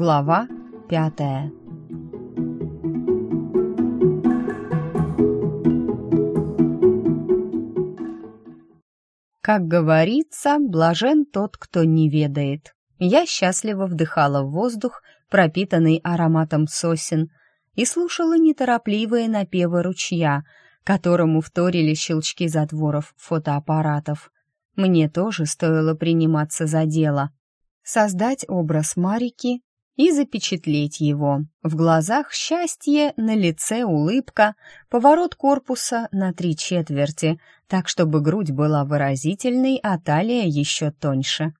Глава пятая Как говорится, блажен тот, кто не ведает. Я счастливо вдыхала воздух, пропитанный ароматом сосен, и слушала неторопливые напевы ручья, которому вторили щелчки затворов фотоаппаратов. Мне тоже стоило приниматься за дело. Создать образ Марики и запечатлеть его. В глазах счастье, на лице улыбка, поворот корпуса на три четверти, так чтобы грудь была выразительной, а талия еще тоньше.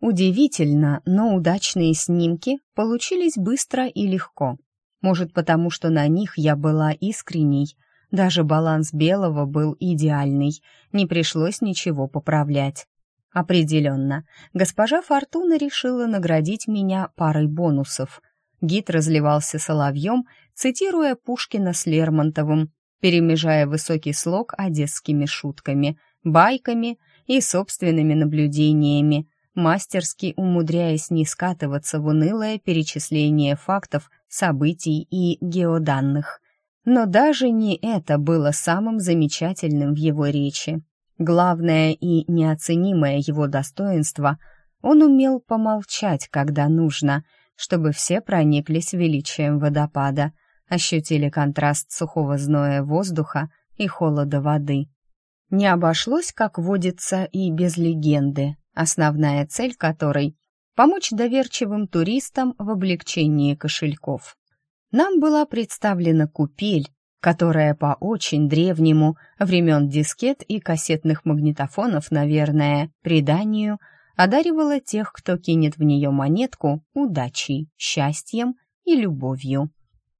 Удивительно, но удачные снимки получились быстро и легко. Может, потому что на них я была искренней. Даже баланс белого был идеальный, не пришлось ничего поправлять. Определенно, госпожа Фортуна решила наградить меня парой бонусов. Гид разливался соловьем, цитируя Пушкина с Лермонтовым, перемежая высокий слог одесскими шутками, байками и собственными наблюдениями, мастерски умудряясь не скатываться в унылое перечисление фактов, событий и геоданных. Но даже не это было самым замечательным в его речи. Главное и неоценимое его достоинство — он умел помолчать, когда нужно, чтобы все прониклись величием водопада, ощутили контраст сухого зноя воздуха и холода воды. Не обошлось, как водится, и без легенды, основная цель которой — помочь доверчивым туристам в облегчении кошельков. Нам была представлена купель, которая по очень древнему, времен дискет и кассетных магнитофонов, наверное, преданию, одаривала тех, кто кинет в нее монетку, удачей, счастьем и любовью.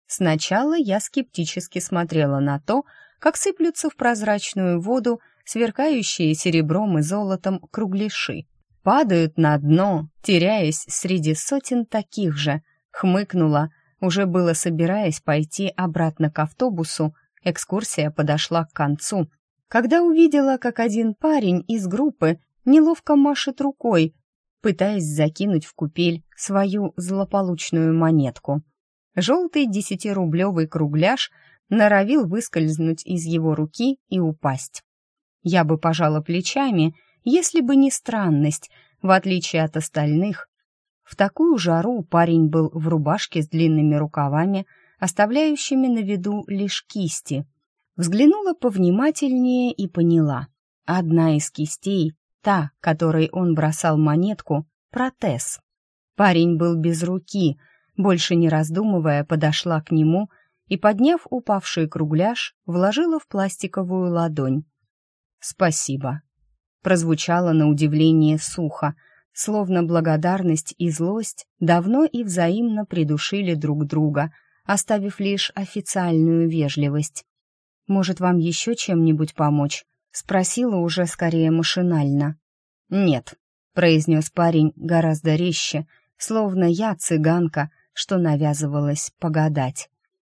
Сначала я скептически смотрела на то, как сыплются в прозрачную воду сверкающие серебром и золотом кругляши, падают на дно, теряясь среди сотен таких же, хмыкнула, уже было собираясь пойти обратно к автобусу, экскурсия подошла к концу, когда увидела, как один парень из группы неловко машет рукой, пытаясь закинуть в купель свою злополучную монетку. Желтый десятирублевый кругляш норовил выскользнуть из его руки и упасть. Я бы пожала плечами, если бы не странность, в отличие от остальных, в такую жару парень был в рубашке с длинными рукавами, оставляющими на виду лишь кисти. Взглянула повнимательнее и поняла. Одна из кистей, та, которой он бросал монетку, протез. Парень был без руки, больше не раздумывая, подошла к нему и, подняв упавший кругляш, вложила в пластиковую ладонь. «Спасибо», прозвучало на удивление сухо, словно благодарность и злость давно и взаимно придушили друг друга, оставив лишь официальную вежливость. «Может, вам еще чем-нибудь помочь?» — спросила уже скорее машинально. «Нет», — произнес парень гораздо резче, словно я цыганка, что навязывалась погадать.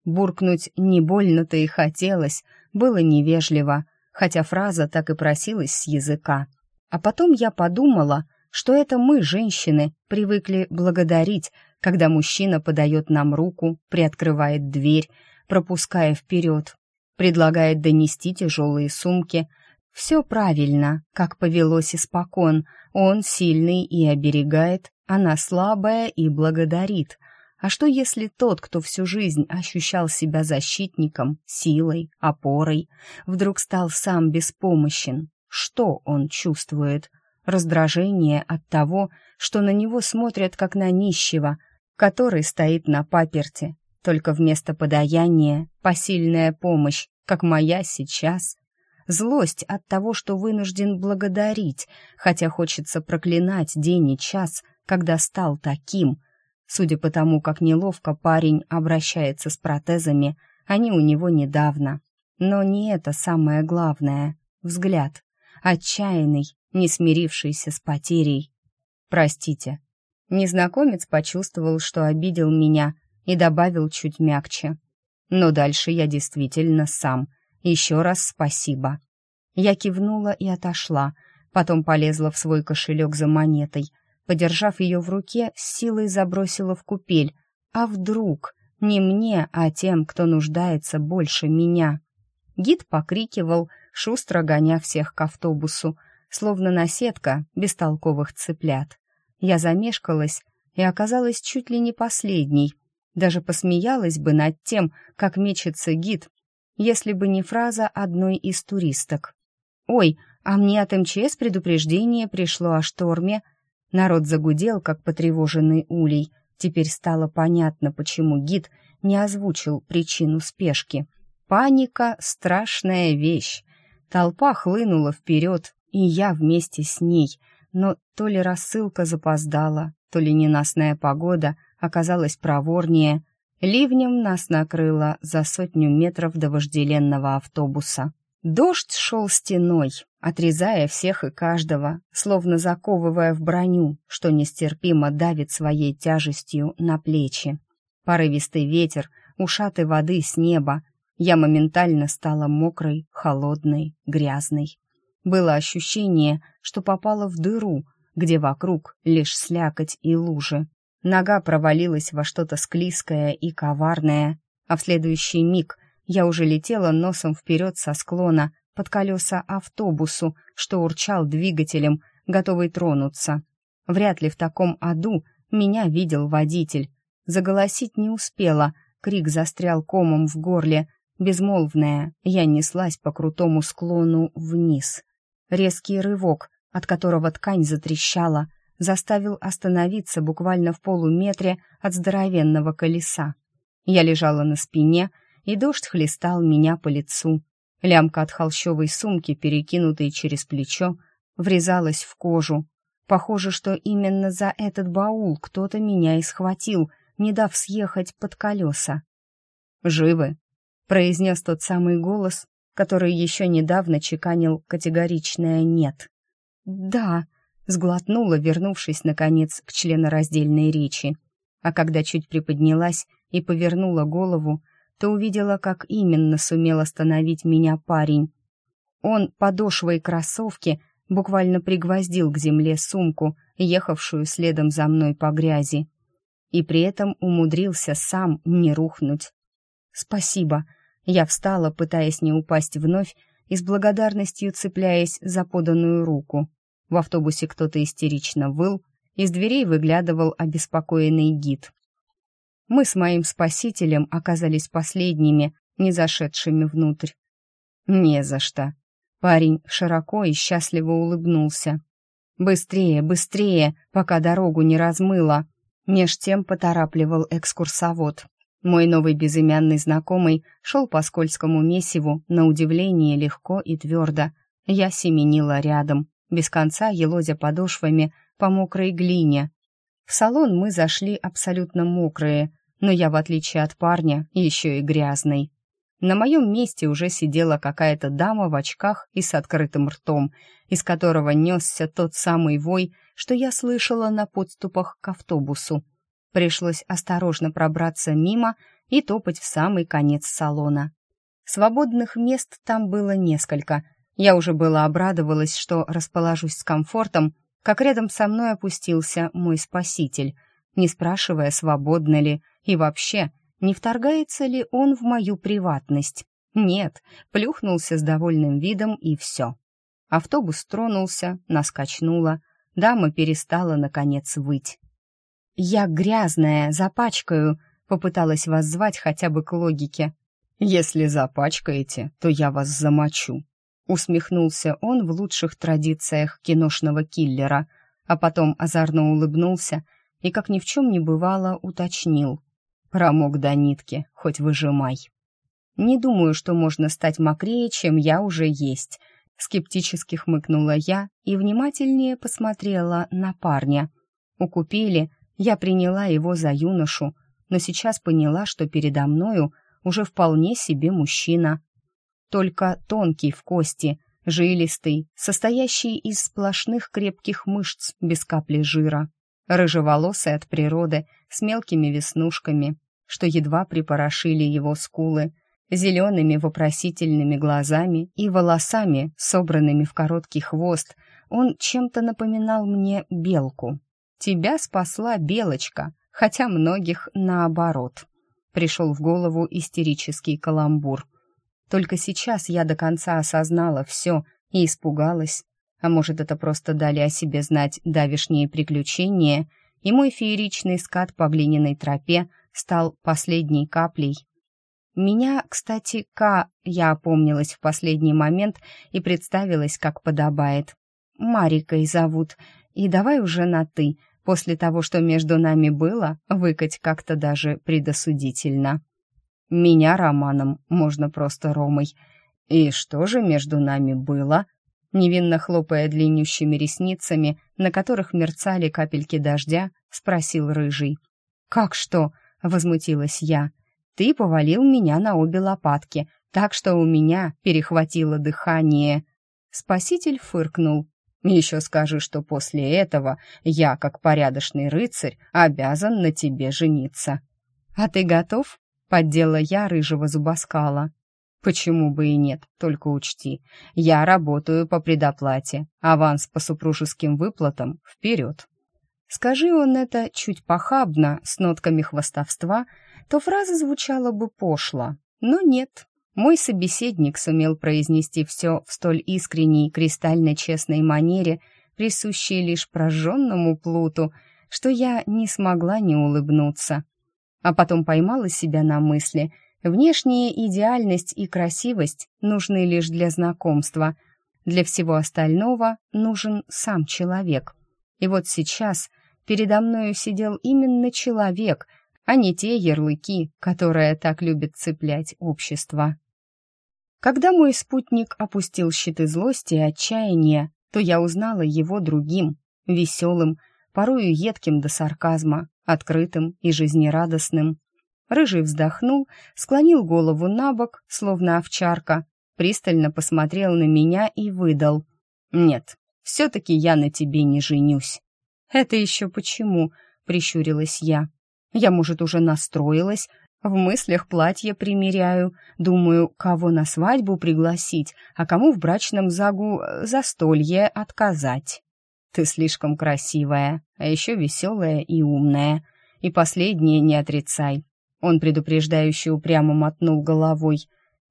Буркнуть «не больно-то и хотелось» было невежливо, хотя фраза так и просилась с языка. А потом я подумала, что это мы, женщины, привыкли благодарить, когда мужчина подает нам руку, приоткрывает дверь, пропуская вперед, предлагает донести тяжелые сумки. Все правильно, как повелось испокон. Он сильный и оберегает, она слабая и благодарит. А что если тот, кто всю жизнь ощущал себя защитником, силой, опорой, вдруг стал сам беспомощен? Что он чувствует? Раздражение от того, что на него смотрят как на нищего, который стоит на паперте, только вместо подаяния посильная помощь, как моя сейчас. Злость от того, что вынужден благодарить, хотя хочется проклинать день и час, когда стал таким. Судя по тому, как неловко парень обращается с протезами, они у него недавно. Но не это самое главное. Взгляд. Отчаянный, не смирившийся с потерей. «Простите». Незнакомец почувствовал, что обидел меня, и добавил чуть мягче. «Но дальше я действительно сам. Еще раз спасибо». Я кивнула и отошла, потом полезла в свой кошелек за монетой. Подержав ее в руке, с силой забросила в купель. А вдруг? Не мне, а тем, кто нуждается больше меня. Гид покрикивал, шустро гоня всех к автобусу, словно наседка бестолковых цыплят. Я замешкалась и оказалась чуть ли не последней. Даже посмеялась бы над тем, как мечется гид, если бы не фраза одной из туристок. «Ой, а мне от МЧС предупреждение пришло о шторме». Народ загудел, как потревоженный улей. Теперь стало понятно, почему гид не озвучил причину спешки. Паника — страшная вещь. Толпа хлынула вперед, и я вместе с ней. Но то ли рассылка запоздала, то ли ненастная погода оказалась проворнее. Ливнем нас накрыло за сотню метров до вожделенного автобуса. Дождь шел стеной, отрезая всех и каждого, словно заковывая в броню, что нестерпимо давит своей тяжестью на плечи. Порывистый ветер, ушаты воды с неба. Я моментально стала мокрой, холодной, грязной. Было ощущение, что попала в дыру, где вокруг лишь слякоть и лужи. Нога провалилась во что-то склизкое и коварное, а в следующий миг я уже летела носом вперед со склона под колеса автобусу, что урчал двигателем, готовый тронуться. Вряд ли в таком аду меня видел водитель. Заголосить не успела, крик застрял комом в горле. Безмолвная, я неслась по крутому склону вниз. Резкий рывок, от которого ткань затрещала, заставил остановиться буквально в полуметре от здоровенного колеса. Я лежала на спине, и дождь хлестал меня по лицу. Лямка от холщовой сумки, перекинутой через плечо, врезалась в кожу. Похоже, что именно за этот баул кто-то меня и схватил — не дав съехать под колеса. «Живы?» — произнес тот самый голос, который еще недавно чеканил категоричное «нет». «Да», — сглотнула, вернувшись, наконец, к членораздельной речи. А когда чуть приподнялась и повернула голову, то увидела, как именно сумел остановить меня парень. Он подошвой кроссовки буквально пригвоздил к земле сумку, ехавшую следом за мной по грязи и при этом умудрился сам не рухнуть. «Спасибо!» Я встала, пытаясь не упасть вновь, и с благодарностью цепляясь за поданную руку. В автобусе кто-то истерично выл, из дверей выглядывал обеспокоенный гид. Мы с моим спасителем оказались последними, не зашедшими внутрь. «Не за что!» Парень широко и счастливо улыбнулся. «Быстрее, быстрее, пока дорогу не размыло!» Меж тем поторапливал экскурсовод. Мой новый безымянный знакомый шел по скользкому месиву, на удивление легко и твердо. Я семенила рядом, без конца елозя подошвами по мокрой глине. В салон мы зашли абсолютно мокрые, но я, в отличие от парня, еще и грязный. На моем месте уже сидела какая-то дама в очках и с открытым ртом, из которого несся тот самый вой, что я слышала на подступах к автобусу. Пришлось осторожно пробраться мимо и топать в самый конец салона. Свободных мест там было несколько. Я уже было обрадовалась, что расположусь с комфортом, как рядом со мной опустился мой спаситель, не спрашивая, свободно ли, и вообще, не вторгается ли он в мою приватность. Нет, плюхнулся с довольным видом и все. Автобус тронулся, нас качнуло, дама перестала, наконец, выть. «Я грязная, запачкаю», — попыталась вас звать хотя бы к логике. «Если запачкаете, то я вас замочу», — усмехнулся он в лучших традициях киношного киллера, а потом озорно улыбнулся и, как ни в чем не бывало, уточнил. «Промок до нитки, хоть выжимай». «Не думаю, что можно стать мокрее, чем я уже есть», Скептически хмыкнула я и внимательнее посмотрела на парня. У купели я приняла его за юношу, но сейчас поняла, что передо мною уже вполне себе мужчина. Только тонкий в кости, жилистый, состоящий из сплошных крепких мышц без капли жира, рыжеволосый от природы, с мелкими веснушками, что едва припорошили его скулы, зелеными вопросительными глазами и волосами, собранными в короткий хвост, он чем-то напоминал мне белку. Тебя спасла Белочка, хотя многих наоборот. Пришел в голову истерический каламбур. Только сейчас я до конца осознала все и испугалась. А может, это просто дали о себе знать давишние приключения, и мой фееричный скат по глиняной тропе стал последней каплей. Меня, кстати, К, я опомнилась в последний момент и представилась, как подобает. Марикой зовут, и давай уже на «ты», после того, что между нами было, выкать как-то даже предосудительно. Меня Романом, можно просто Ромой. И что же между нами было? Невинно хлопая длиннющими ресницами, на которых мерцали капельки дождя, спросил Рыжий. «Как что?» — возмутилась я. «Ты повалил меня на обе лопатки, так что у меня перехватило дыхание». Спаситель фыркнул, еще скажи, что после этого я, как порядочный рыцарь, обязан на тебе жениться. А ты готов? Поддела я рыжего зубоскала. Почему бы и нет, только учти. Я работаю по предоплате. Аванс по супружеским выплатам вперед. Скажи он это чуть похабно, с нотками хвастовства, то фраза звучала бы пошло. Но нет, мой собеседник сумел произнести все в столь искренней, кристально честной манере, присущей лишь прожженному плуту, что я не смогла не улыбнуться. А потом поймала себя на мысли. Внешняя идеальность и красивость нужны лишь для знакомства. Для всего остального нужен сам человек. И вот сейчас передо мною сидел именно человек, а не те ярлыки, которые так любит цеплять общество. Когда мой спутник опустил щиты злости и отчаяния, то я узнала его другим, веселым, порою едким до сарказма, открытым и жизнерадостным. Рыжий вздохнул, склонил голову на бок, словно овчарка, пристально посмотрел на меня и выдал. «Нет, все-таки я на тебе не женюсь». «Это еще почему?» — прищурилась я. «Я, может, уже настроилась, в мыслях платье примеряю, думаю, кого на свадьбу пригласить, а кому в брачном загу э, застолье отказать. Ты слишком красивая, а еще веселая и умная. И последнее не отрицай. Он предупреждающе упрямо мотнул головой.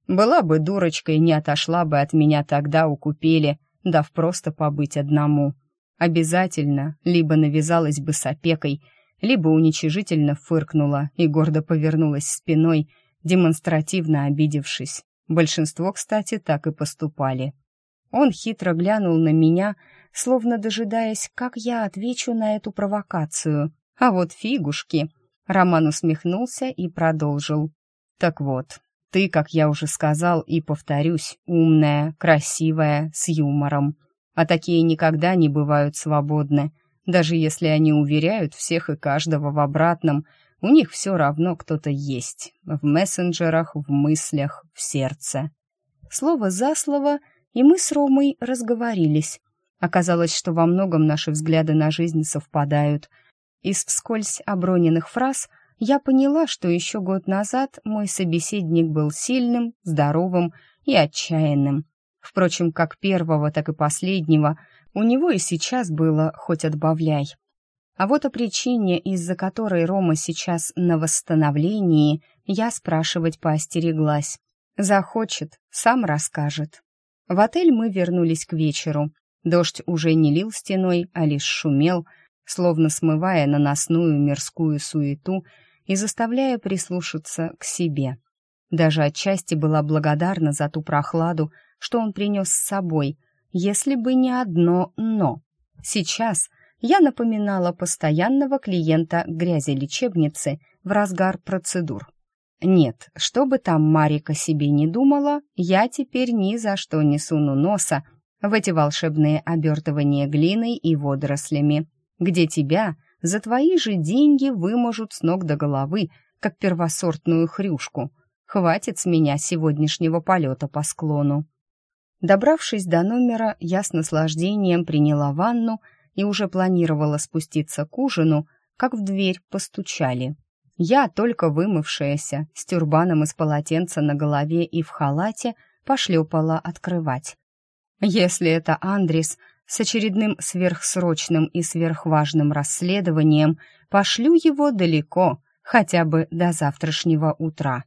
Была бы дурочкой, не отошла бы от меня тогда у купели, дав просто побыть одному. Обязательно, либо навязалась бы с опекой, либо уничижительно фыркнула и гордо повернулась спиной, демонстративно обидевшись. Большинство, кстати, так и поступали. Он хитро глянул на меня, словно дожидаясь, как я отвечу на эту провокацию. А вот фигушки. Роман усмехнулся и продолжил. Так вот, ты, как я уже сказал и повторюсь, умная, красивая, с юмором. А такие никогда не бывают свободны. Даже если они уверяют всех и каждого в обратном, у них все равно кто-то есть. В мессенджерах, в мыслях, в сердце. Слово за слово, и мы с Ромой разговорились. Оказалось, что во многом наши взгляды на жизнь совпадают. Из вскользь оброненных фраз я поняла, что еще год назад мой собеседник был сильным, здоровым и отчаянным. Впрочем, как первого, так и последнего — у него и сейчас было хоть отбавляй. А вот о причине, из-за которой Рома сейчас на восстановлении, я спрашивать поостереглась. Захочет, сам расскажет. В отель мы вернулись к вечеру. Дождь уже не лил стеной, а лишь шумел, словно смывая наносную мирскую суету и заставляя прислушаться к себе. Даже отчасти была благодарна за ту прохладу, что он принес с собой — если бы не одно «но». Сейчас я напоминала постоянного клиента грязи-лечебницы в разгар процедур. Нет, что бы там Марика себе не думала, я теперь ни за что не суну носа в эти волшебные обертывания глиной и водорослями, где тебя за твои же деньги выможут с ног до головы, как первосортную хрюшку. Хватит с меня сегодняшнего полета по склону. Добравшись до номера, я с наслаждением приняла ванну и уже планировала спуститься к ужину, как в дверь постучали. Я, только вымывшаяся, с тюрбаном из полотенца на голове и в халате, пошлепала открывать. Если это Андрис, с очередным сверхсрочным и сверхважным расследованием пошлю его далеко, хотя бы до завтрашнего утра.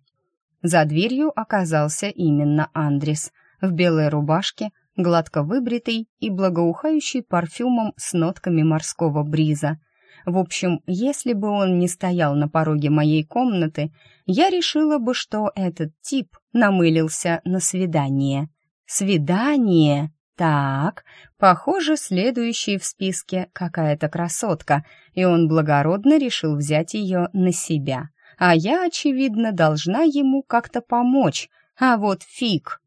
За дверью оказался именно Андрис в белой рубашке, гладко выбритый и благоухающий парфюмом с нотками морского бриза. В общем, если бы он не стоял на пороге моей комнаты, я решила бы, что этот тип намылился на свидание. Свидание? Так, похоже, следующий в списке какая-то красотка, и он благородно решил взять ее на себя. А я, очевидно, должна ему как-то помочь. А вот фиг.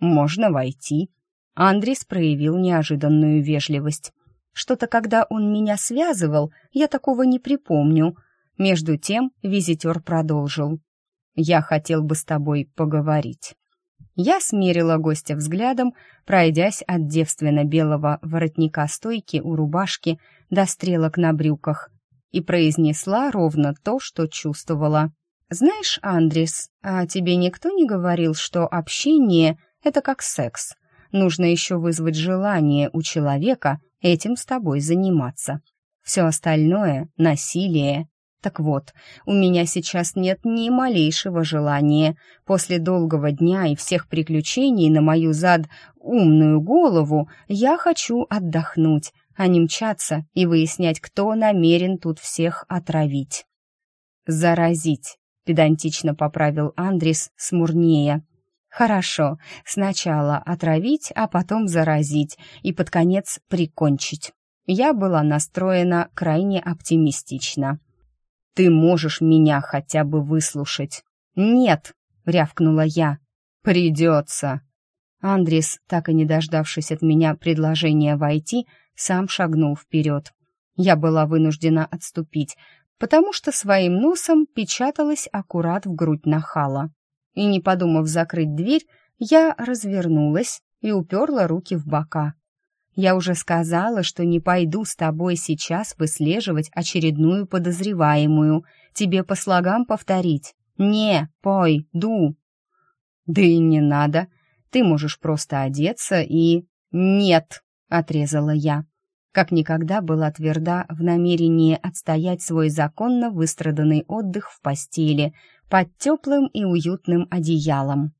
Можно войти. Андрис проявил неожиданную вежливость. Что-то, когда он меня связывал, я такого не припомню. Между тем визитер продолжил. «Я хотел бы с тобой поговорить». Я смерила гостя взглядом, пройдясь от девственно-белого воротника стойки у рубашки до стрелок на брюках, и произнесла ровно то, что чувствовала. «Знаешь, Андрис, а тебе никто не говорил, что общение — это как секс? Нужно еще вызвать желание у человека этим с тобой заниматься. Все остальное — насилие, так вот, у меня сейчас нет ни малейшего желания после долгого дня и всех приключений на мою зад умную голову я хочу отдохнуть, а не мчаться и выяснять, кто намерен тут всех отравить. «Заразить», — педантично поправил Андрис смурнее. «Хорошо, сначала отравить, а потом заразить и под конец прикончить». Я была настроена крайне оптимистично. Ты можешь меня хотя бы выслушать. Нет, рявкнула я. Придется. Андрис, так и не дождавшись от меня предложения войти, сам шагнул вперед. Я была вынуждена отступить, потому что своим носом печаталась аккурат в грудь нахала. И не подумав закрыть дверь, я развернулась и уперла руки в бока. Я уже сказала, что не пойду с тобой сейчас выслеживать очередную подозреваемую. Тебе по слогам повторить. Не, пой, ду. Да и не надо. Ты можешь просто одеться и... Нет, отрезала я. Как никогда была тверда в намерении отстоять свой законно выстраданный отдых в постели под теплым и уютным одеялом.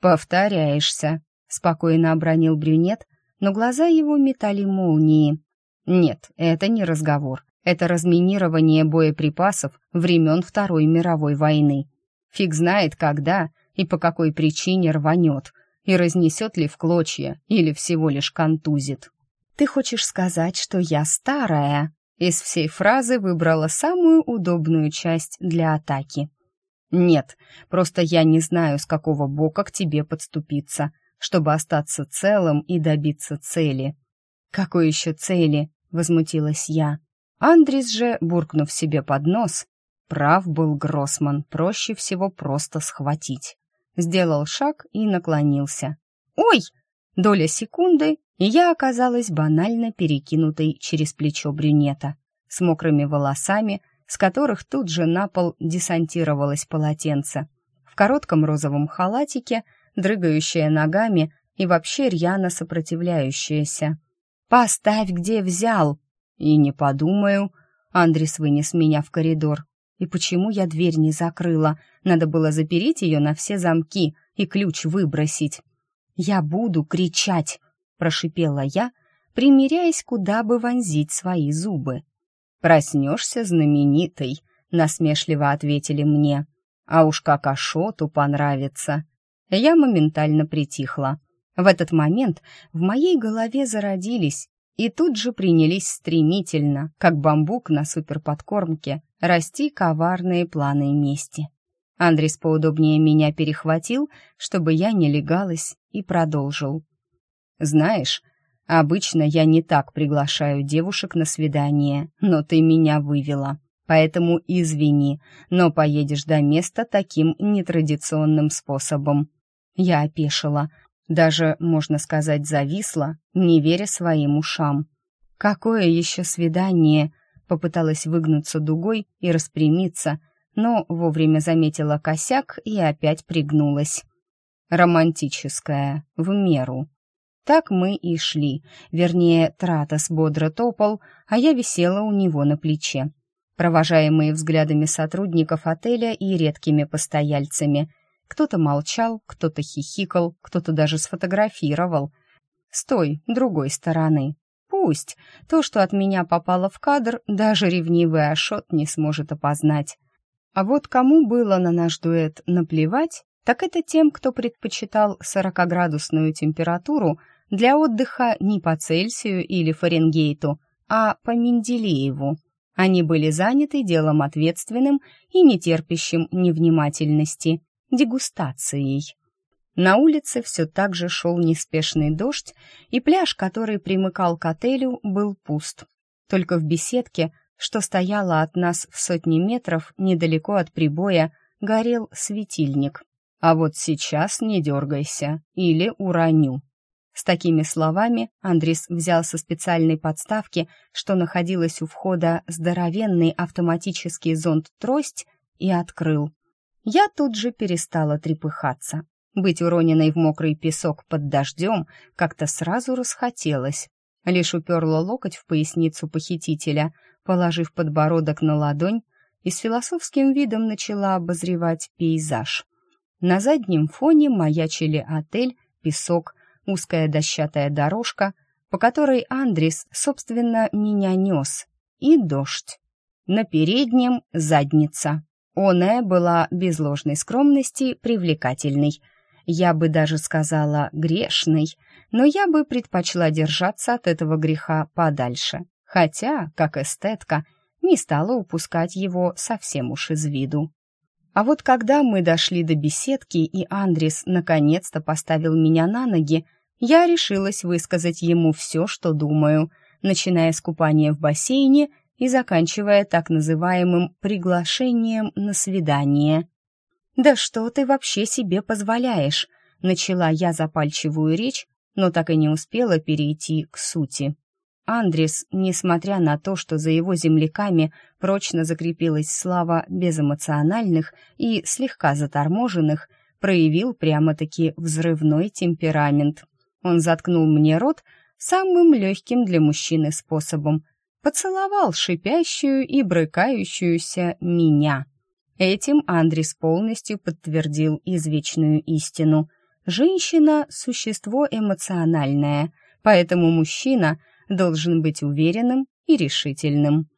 «Повторяешься», — спокойно обронил брюнет, но глаза его метали молнии. Нет, это не разговор. Это разминирование боеприпасов времен Второй мировой войны. Фиг знает, когда и по какой причине рванет, и разнесет ли в клочья, или всего лишь контузит. «Ты хочешь сказать, что я старая?» Из всей фразы выбрала самую удобную часть для атаки. «Нет, просто я не знаю, с какого бока к тебе подступиться чтобы остаться целым и добиться цели. «Какой еще цели?» — возмутилась я. Андрис же, буркнув себе под нос, прав был Гроссман, проще всего просто схватить. Сделал шаг и наклонился. «Ой!» Доля секунды, и я оказалась банально перекинутой через плечо брюнета, с мокрыми волосами, с которых тут же на пол десантировалось полотенце. В коротком розовом халатике — дрыгающая ногами и вообще рьяно сопротивляющаяся. «Поставь, где взял!» «И не подумаю!» Андрис вынес меня в коридор. И почему я дверь не закрыла? Надо было запереть ее на все замки и ключ выбросить. «Я буду кричать!» — прошипела я, примеряясь, куда бы вонзить свои зубы. «Проснешься знаменитой», — насмешливо ответили мне. «А уж как Ашоту понравится!» я моментально притихла. В этот момент в моей голове зародились и тут же принялись стремительно, как бамбук на суперподкормке, расти коварные планы мести. Андрис поудобнее меня перехватил, чтобы я не легалась, и продолжил. «Знаешь, обычно я не так приглашаю девушек на свидание, но ты меня вывела, поэтому извини, но поедешь до места таким нетрадиционным способом. Я опешила, даже, можно сказать, зависла, не веря своим ушам. «Какое еще свидание?» Попыталась выгнуться дугой и распрямиться, но вовремя заметила косяк и опять пригнулась. «Романтическое, в меру». Так мы и шли. Вернее, Тратос бодро топал, а я висела у него на плече. Провожаемые взглядами сотрудников отеля и редкими постояльцами. Кто-то молчал, кто-то хихикал, кто-то даже сфотографировал. С той, другой стороны. Пусть. То, что от меня попало в кадр, даже ревнивый Ашот не сможет опознать. А вот кому было на наш дуэт наплевать, так это тем, кто предпочитал 40-градусную температуру для отдыха не по Цельсию или Фаренгейту, а по Менделееву. Они были заняты делом ответственным и нетерпящим невнимательности – дегустацией. На улице все так же шел неспешный дождь, и пляж, который примыкал к отелю, был пуст. Только в беседке, что стояла от нас в сотни метров недалеко от прибоя, горел светильник. А вот сейчас не дергайся, или уроню. С такими словами Андрис взял со специальной подставки, что находилась у входа, здоровенный автоматический зонт-трость и открыл. Я тут же перестала трепыхаться. Быть уроненной в мокрый песок под дождем как-то сразу расхотелось. Лишь уперла локоть в поясницу похитителя, положив подбородок на ладонь, и с философским видом начала обозревать пейзаж. На заднем фоне маячили отель, песок, узкая дощатая дорожка, по которой Андрис, собственно, меня нес, и дождь. На переднем — задница. Оная была без ложной скромности привлекательной — я бы даже сказала грешный, но я бы предпочла держаться от этого греха подальше, хотя, как эстетка, не стала упускать его совсем уж из виду. А вот когда мы дошли до беседки, и Андрис наконец-то поставил меня на ноги, я решилась высказать ему все, что думаю, начиная с купания в бассейне и заканчивая так называемым приглашением на свидание. «Да что ты вообще себе позволяешь?» Начала я запальчивую речь, но так и не успела перейти к сути. Андрес, несмотря на то, что за его земляками прочно закрепилась слава безэмоциональных и слегка заторможенных, проявил прямо-таки взрывной темперамент. Он заткнул мне рот самым легким для мужчины способом, поцеловал шипящую и брыкающуюся меня. Этим Андрис полностью подтвердил извечную истину. Женщина — существо эмоциональное, поэтому мужчина должен быть уверенным и решительным.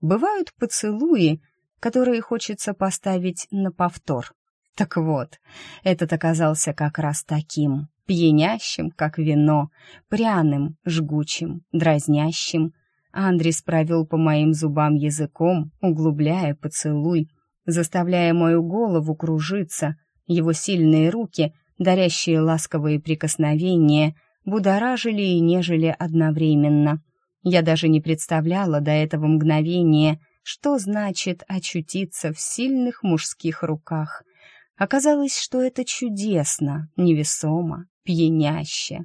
Бывают поцелуи, которые хочется поставить на повтор. Так вот, этот оказался как раз таким, пьянящим, как вино, пряным, жгучим, дразнящим. Андрис провел по моим зубам языком, углубляя поцелуй, заставляя мою голову кружиться. Его сильные руки, дарящие ласковые прикосновения, будоражили и нежели одновременно. Я даже не представляла до этого мгновения, что значит очутиться в сильных мужских руках. Оказалось, что это чудесно, невесомо, пьяняще.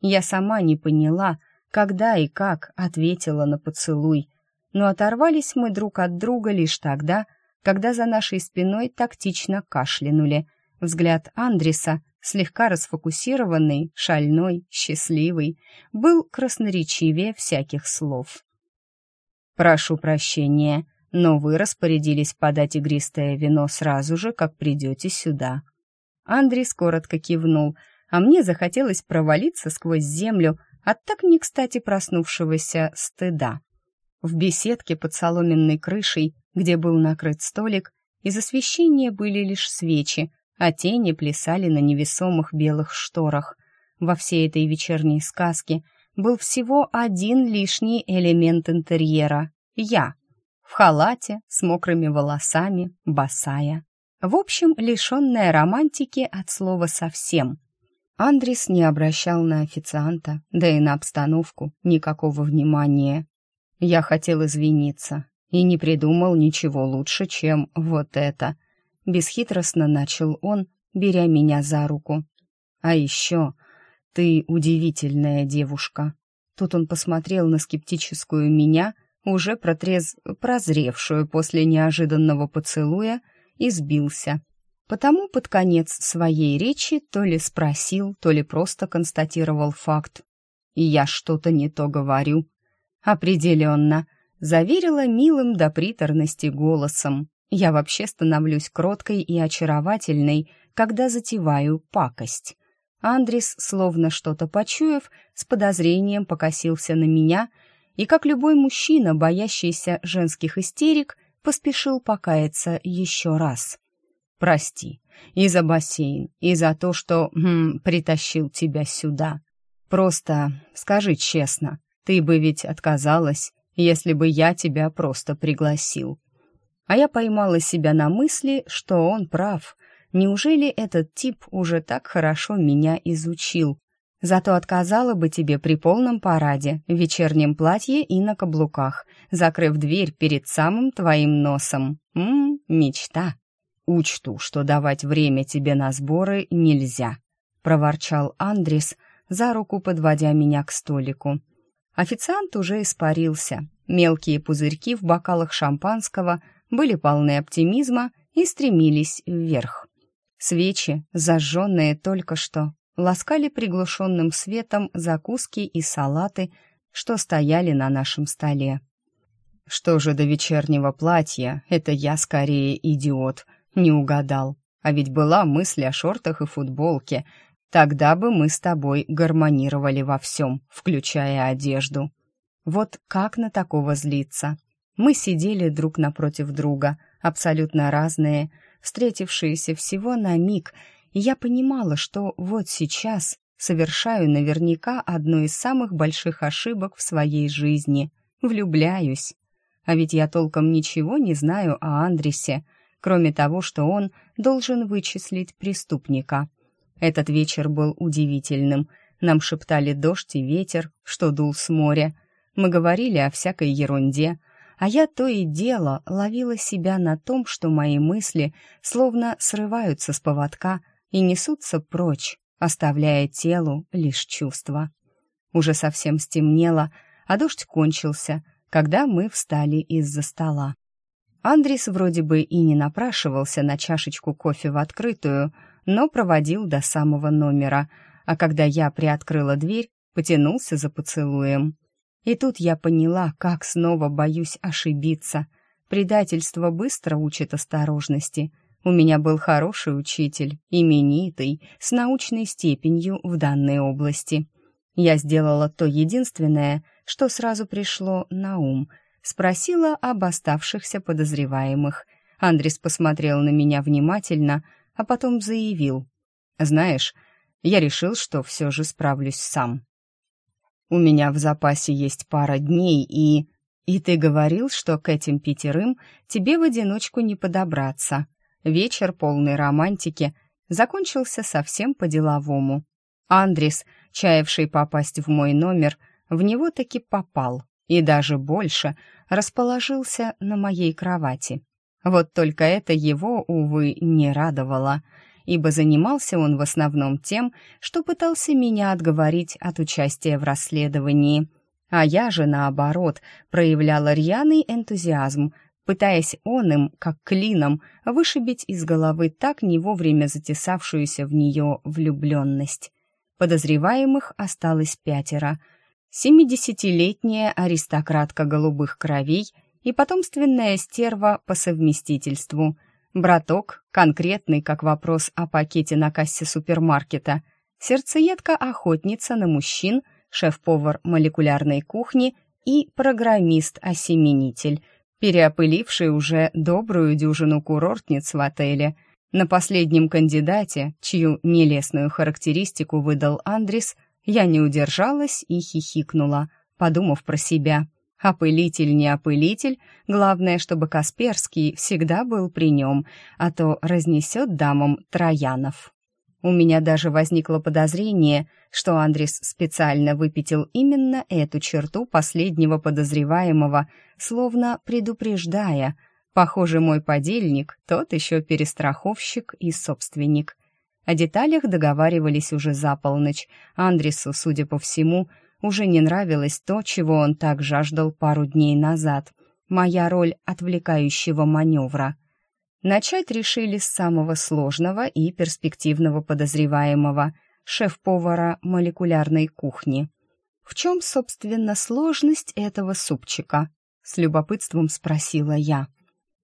Я сама не поняла, когда и как ответила на поцелуй, но оторвались мы друг от друга лишь тогда, когда за нашей спиной тактично кашлянули. Взгляд Андреса, слегка расфокусированный, шальной, счастливый, был красноречивее всяких слов. «Прошу прощения, но вы распорядились подать игристое вино сразу же, как придете сюда». Андрис коротко кивнул, а мне захотелось провалиться сквозь землю от так не кстати проснувшегося стыда. В беседке под соломенной крышей где был накрыт столик, из освещения были лишь свечи, а тени плясали на невесомых белых шторах. Во всей этой вечерней сказке был всего один лишний элемент интерьера — я. В халате, с мокрыми волосами, босая. В общем, лишенная романтики от слова совсем. Андрис не обращал на официанта, да и на обстановку никакого внимания. Я хотел извиниться, и не придумал ничего лучше, чем вот это. Бесхитростно начал он, беря меня за руку. А еще ты удивительная девушка. Тут он посмотрел на скептическую меня, уже протрез... прозревшую после неожиданного поцелуя, и сбился. Потому под конец своей речи то ли спросил, то ли просто констатировал факт. «И я что-то не то говорю». «Определенно», — заверила милым до приторности голосом. «Я вообще становлюсь кроткой и очаровательной, когда затеваю пакость». Андрис, словно что-то почуяв, с подозрением покосился на меня и, как любой мужчина, боящийся женских истерик, поспешил покаяться еще раз. «Прости, и за бассейн, и за то, что хм, притащил тебя сюда. Просто скажи честно, ты бы ведь отказалась, если бы я тебя просто пригласил». А я поймала себя на мысли, что он прав — Неужели этот тип уже так хорошо меня изучил? Зато отказала бы тебе при полном параде, в вечернем платье и на каблуках, закрыв дверь перед самым твоим носом. Ммм, мечта. Учту, что давать время тебе на сборы нельзя, проворчал Андрис, за руку подводя меня к столику. Официант уже испарился. Мелкие пузырьки в бокалах шампанского были полны оптимизма и стремились вверх. Свечи, зажженные только что, ласкали приглушенным светом закуски и салаты, что стояли на нашем столе. Что же до вечернего платья, это я скорее идиот, не угадал. А ведь была мысль о шортах и футболке. Тогда бы мы с тобой гармонировали во всем, включая одежду. Вот как на такого злиться? Мы сидели друг напротив друга, абсолютно разные, встретившиеся всего на миг, и я понимала, что вот сейчас совершаю наверняка одну из самых больших ошибок в своей жизни. Влюбляюсь. А ведь я толком ничего не знаю о Андресе, кроме того, что он должен вычислить преступника. Этот вечер был удивительным. Нам шептали дождь и ветер, что дул с моря. Мы говорили о всякой ерунде — а я то и дело ловила себя на том, что мои мысли словно срываются с поводка и несутся прочь, оставляя телу лишь чувства. Уже совсем стемнело, а дождь кончился, когда мы встали из-за стола. Андрис вроде бы и не напрашивался на чашечку кофе в открытую, но проводил до самого номера, а когда я приоткрыла дверь, потянулся за поцелуем. И тут я поняла, как снова боюсь ошибиться. Предательство быстро учит осторожности. У меня был хороший учитель, именитый, с научной степенью в данной области. Я сделала то единственное, что сразу пришло на ум. Спросила об оставшихся подозреваемых. Андрес посмотрел на меня внимательно, а потом заявил. «Знаешь, я решил, что все же справлюсь сам. У меня в запасе есть пара дней, и... И ты говорил, что к этим пятерым тебе в одиночку не подобраться. Вечер, полный романтики, закончился совсем по-деловому. Андрис, чаявший попасть в мой номер, в него таки попал, и даже больше расположился на моей кровати. Вот только это его, увы, не радовало — ибо занимался он в основном тем, что пытался меня отговорить от участия в расследовании. А я же, наоборот, проявляла рьяный энтузиазм, пытаясь он им, как клином, вышибить из головы так не вовремя затесавшуюся в нее влюбленность. Подозреваемых осталось пятеро. Семидесятилетняя аристократка голубых кровей и потомственная стерва по совместительству — Браток, конкретный, как вопрос о пакете на кассе супермаркета. Сердцеедка-охотница на мужчин, шеф-повар молекулярной кухни и программист-осеменитель, переопыливший уже добрую дюжину курортниц в отеле. На последнем кандидате, чью нелестную характеристику выдал Андрис, я не удержалась и хихикнула, подумав про себя — Опылитель не опылитель, главное, чтобы Касперский всегда был при нем, а то разнесет дамам Троянов. У меня даже возникло подозрение, что Андрис специально выпятил именно эту черту последнего подозреваемого, словно предупреждая. Похоже, мой подельник, тот еще перестраховщик и собственник. О деталях договаривались уже за полночь. Андрису, судя по всему, уже не нравилось то, чего он так жаждал пару дней назад. Моя роль отвлекающего маневра. Начать решили с самого сложного и перспективного подозреваемого — шеф-повара молекулярной кухни. В чем, собственно, сложность этого супчика? С любопытством спросила я.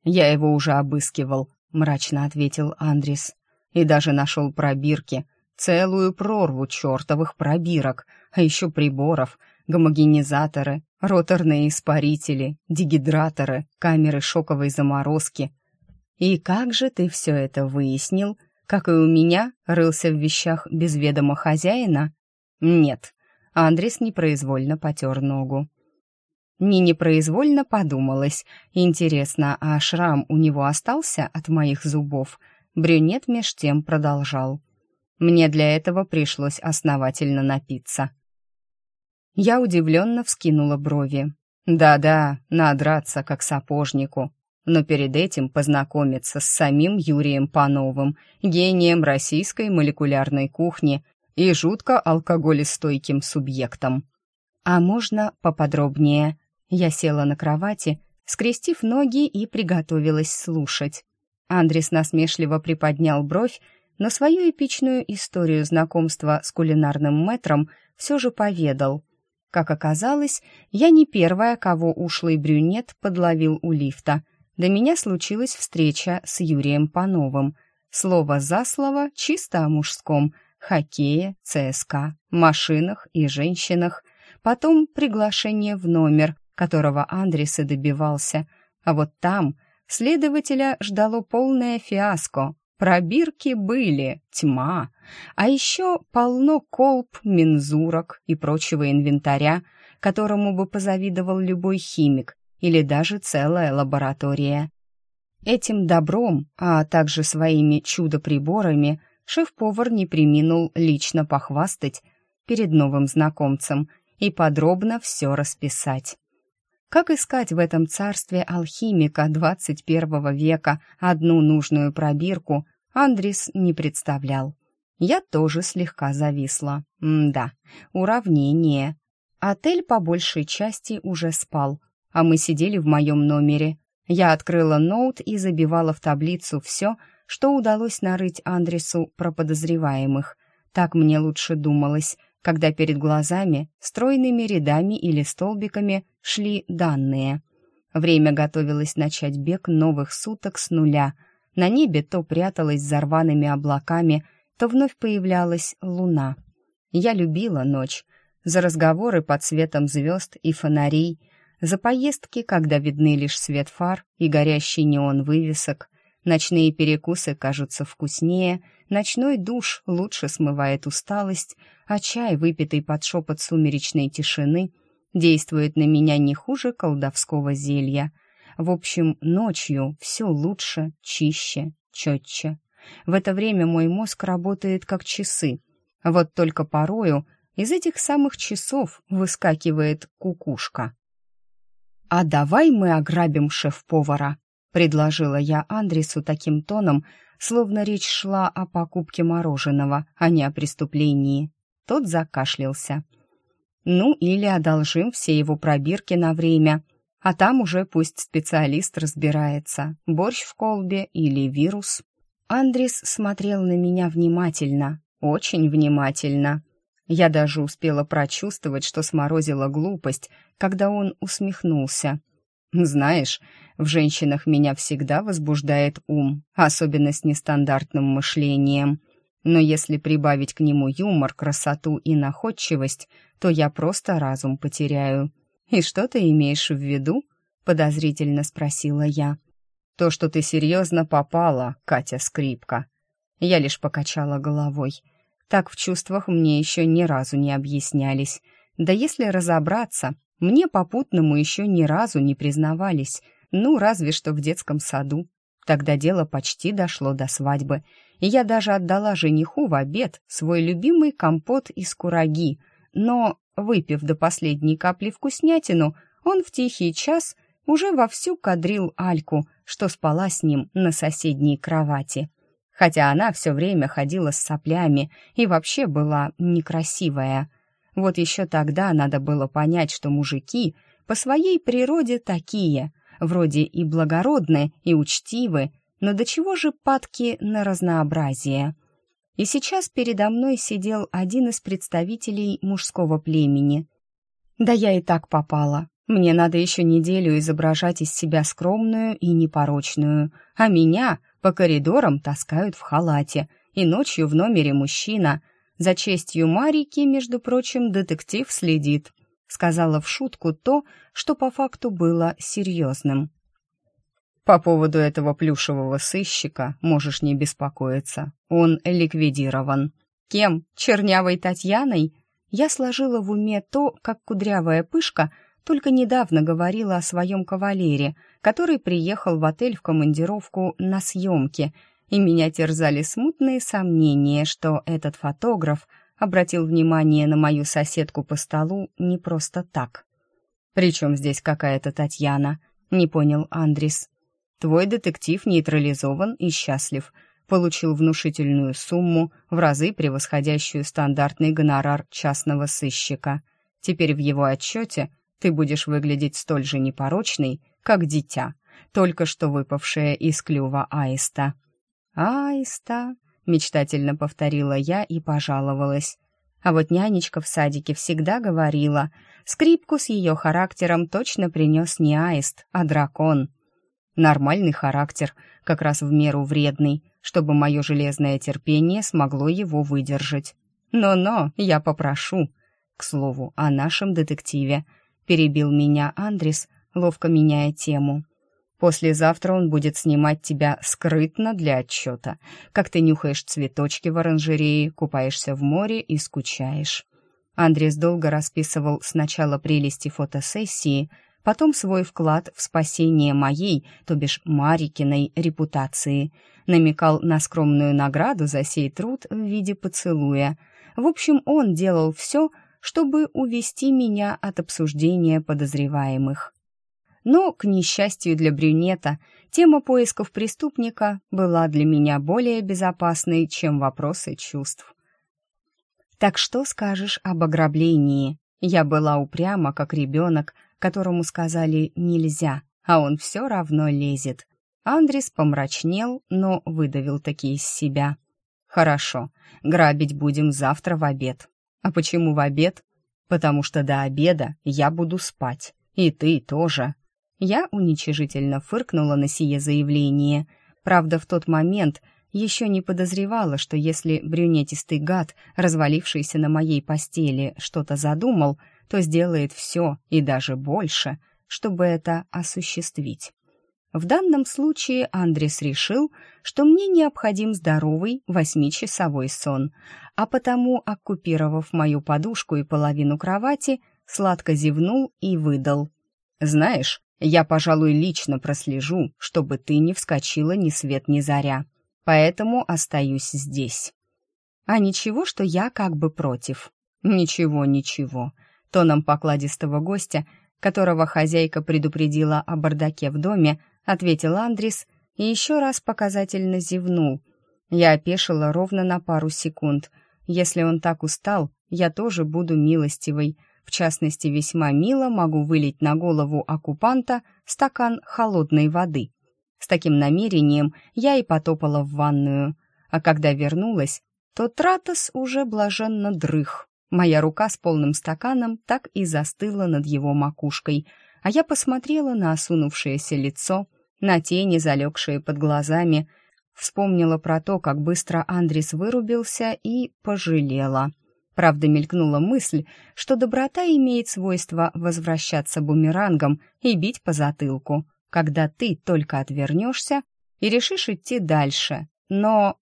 «Я его уже обыскивал», — мрачно ответил Андрис. «И даже нашел пробирки. Целую прорву чертовых пробирок, а еще приборов, гомогенизаторы, роторные испарители, дегидраторы, камеры шоковой заморозки. И как же ты все это выяснил? Как и у меня, рылся в вещах без ведома хозяина? Нет. Андрес непроизвольно потер ногу. Не непроизвольно подумалось. Интересно, а шрам у него остался от моих зубов? Брюнет меж тем продолжал. Мне для этого пришлось основательно напиться. Я удивленно вскинула брови. Да-да, надраться, как сапожнику. Но перед этим познакомиться с самим Юрием Пановым, гением российской молекулярной кухни и жутко алкоголестойким субъектом. А можно поподробнее? Я села на кровати, скрестив ноги и приготовилась слушать. Андрес насмешливо приподнял бровь, но свою эпичную историю знакомства с кулинарным мэтром все же поведал. Как оказалось, я не первая, кого ушлый брюнет подловил у лифта. До меня случилась встреча с Юрием Пановым. Слово за слово чисто о мужском — хоккее, ЦСКА, машинах и женщинах. Потом приглашение в номер, которого Андрес и добивался. А вот там следователя ждало полное фиаско. Пробирки были, тьма. А еще полно колб, мензурок и прочего инвентаря, которому бы позавидовал любой химик или даже целая лаборатория. Этим добром, а также своими чудо-приборами, шеф-повар не приминул лично похвастать перед новым знакомцем и подробно все расписать. Как искать в этом царстве алхимика 21 века одну нужную пробирку, Андрис не представлял. Я тоже слегка зависла. М-да, уравнение. Отель по большей части уже спал, а мы сидели в моем номере. Я открыла ноут и забивала в таблицу все, что удалось нарыть Андресу про подозреваемых. Так мне лучше думалось, когда перед глазами стройными рядами или столбиками шли данные. Время готовилось начать бег новых суток с нуля. На небе то пряталась за рваными облаками, то вновь появлялась луна. Я любила ночь. За разговоры под светом звезд и фонарей, за поездки, когда видны лишь свет фар и горящий неон вывесок, Ночные перекусы кажутся вкуснее, ночной душ лучше смывает усталость, а чай, выпитый под шепот сумеречной тишины, действует на меня не хуже колдовского зелья. В общем, ночью все лучше, чище, четче. В это время мой мозг работает как часы. Вот только порою из этих самых часов выскакивает кукушка. «А давай мы ограбим шеф-повара», предложила я Андресу таким тоном, словно речь шла о покупке мороженого, а не о преступлении. Тот закашлялся. Ну, или одолжим все его пробирки на время, а там уже пусть специалист разбирается, борщ в колбе или вирус. Андрес смотрел на меня внимательно, очень внимательно. Я даже успела прочувствовать, что сморозила глупость, когда он усмехнулся. «Знаешь, в женщинах меня всегда возбуждает ум, особенно с нестандартным мышлением. Но если прибавить к нему юмор, красоту и находчивость, то я просто разум потеряю. И что ты имеешь в виду? подозрительно спросила я. То, что ты серьезно попала, Катя Скрипка. Я лишь покачала головой. Так в чувствах мне еще ни разу не объяснялись. Да если разобраться, мне попутному еще ни разу не признавались — ну, разве что в детском саду. Тогда дело почти дошло до свадьбы, и я даже отдала жениху в обед свой любимый компот из кураги. Но, выпив до последней капли вкуснятину, он в тихий час уже вовсю кадрил Альку, что спала с ним на соседней кровати. Хотя она все время ходила с соплями и вообще была некрасивая. Вот еще тогда надо было понять, что мужики по своей природе такие — вроде и благородны, и учтивы, но до чего же падки на разнообразие? И сейчас передо мной сидел один из представителей мужского племени. Да я и так попала. Мне надо еще неделю изображать из себя скромную и непорочную, а меня по коридорам таскают в халате, и ночью в номере мужчина. За честью Марики, между прочим, детектив следит. Сказала в шутку то, что по факту было серьезным. По поводу этого плюшевого сыщика можешь не беспокоиться. Он ликвидирован. Кем? Чернявой Татьяной? Я сложила в уме то, как кудрявая пышка только недавно говорила о своем кавалере, который приехал в отель в командировку на съемки, и меня терзали смутные сомнения, что этот фотограф обратил внимание на мою соседку по столу не просто так. «Причем здесь какая-то Татьяна?» — не понял Андрис. Твой детектив нейтрализован и счастлив. Получил внушительную сумму, в разы превосходящую стандартный гонорар частного сыщика. Теперь в его отчете ты будешь выглядеть столь же непорочной, как дитя, только что выпавшее из клюва аиста. «Аиста», — мечтательно повторила я и пожаловалась. А вот нянечка в садике всегда говорила, скрипку с ее характером точно принес не аист, а дракон. Нормальный характер, как раз в меру вредный, чтобы мое железное терпение смогло его выдержать. Но-но, я попрошу. К слову, о нашем детективе. Перебил меня Андрис, ловко меняя тему. Послезавтра он будет снимать тебя скрытно для отчета, как ты нюхаешь цветочки в оранжерее, купаешься в море и скучаешь. Андрес долго расписывал сначала прелести фотосессии, потом свой вклад в спасение моей, то бишь Марикиной, репутации, намекал на скромную награду за сей труд в виде поцелуя. В общем, он делал все, чтобы увести меня от обсуждения подозреваемых. Но, к несчастью для брюнета, тема поисков преступника была для меня более безопасной, чем вопросы чувств. «Так что скажешь об ограблении?» Я была упряма, как ребенок, которому сказали «нельзя», а он все равно лезет. Андрис помрачнел, но выдавил таки из себя. «Хорошо, грабить будем завтра в обед». «А почему в обед?» «Потому что до обеда я буду спать, и ты тоже». Я уничижительно фыркнула на сие заявление. Правда, в тот момент еще не подозревала, что если брюнетистый гад, развалившийся на моей постели, что-то задумал — то сделает все и даже больше, чтобы это осуществить. В данном случае Андрес решил, что мне необходим здоровый восьмичасовой сон, а потому, оккупировав мою подушку и половину кровати, сладко зевнул и выдал. «Знаешь, я, пожалуй, лично прослежу, чтобы ты не вскочила ни свет ни заря, поэтому остаюсь здесь». «А ничего, что я как бы против?» «Ничего, ничего тоном покладистого гостя, которого хозяйка предупредила о бардаке в доме, ответил Андрис и еще раз показательно зевнул. Я опешила ровно на пару секунд. Если он так устал, я тоже буду милостивой. В частности, весьма мило могу вылить на голову оккупанта стакан холодной воды. С таким намерением я и потопала в ванную. А когда вернулась, то Тратос уже блаженно дрых. Моя рука с полным стаканом так и застыла над его макушкой, а я посмотрела на осунувшееся лицо, на тени, залегшие под глазами, вспомнила про то, как быстро Андрис вырубился и пожалела. Правда, мелькнула мысль, что доброта имеет свойство возвращаться бумерангом и бить по затылку, когда ты только отвернешься и решишь идти дальше. Но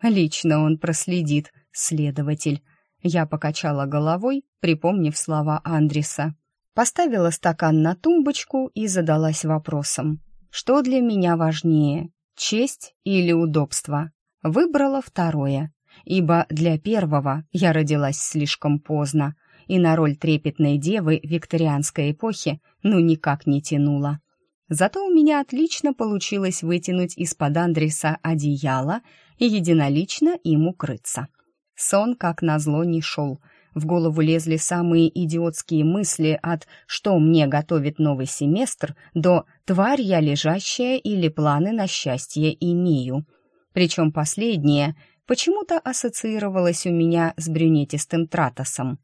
лично он проследит, следователь. Я покачала головой, припомнив слова Андриса. Поставила стакан на тумбочку и задалась вопросом. Что для меня важнее, честь или удобство? Выбрала второе, ибо для первого я родилась слишком поздно, и на роль трепетной девы викторианской эпохи ну никак не тянула. Зато у меня отлично получилось вытянуть из-под Андриса одеяло и единолично им укрыться. Сон, как назло, не шел. в голову лезли самые идиотские мысли от «что мне готовит новый семестр» до «тварь я лежащая» или «планы на счастье имею». Причем последнее почему-то ассоциировалось у меня с брюнетистым Тратосом.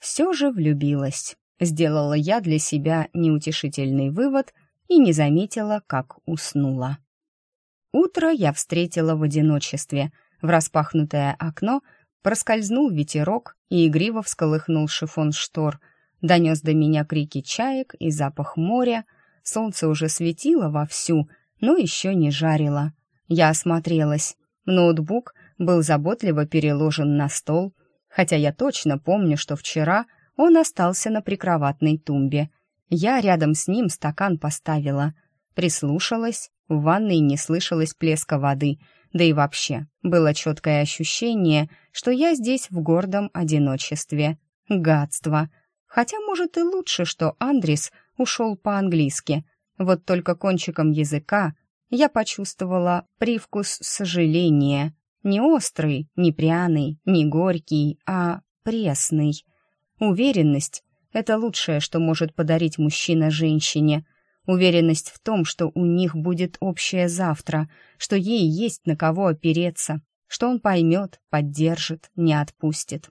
Все же влюбилась. Сделала я для себя неутешительный вывод и не заметила, как уснула. Утро я встретила в одиночестве. В распахнутое окно проскользнул ветерок и игриво всколыхнул шифон штор. Донес до меня крики чаек и запах моря. Солнце уже светило вовсю, но еще не жарило. Я осмотрелась. Ноутбук был заботливо переложен на стол, хотя я точно помню, что вчера он остался на прикроватной тумбе. Я рядом с ним стакан поставила. Прислушалась, в ванной не слышалось плеска воды, да и вообще было четкое ощущение, что я здесь в гордом одиночестве. Гадство. Хотя, может, и лучше, что Андрис ушел по-английски. Вот только кончиком языка я почувствовала привкус сожаления. Не острый, не пряный, не горький, а пресный. Уверенность — это лучшее, что может подарить мужчина женщине. Уверенность в том, что у них будет общее завтра, что ей есть на кого опереться, что он поймет, поддержит, не отпустит.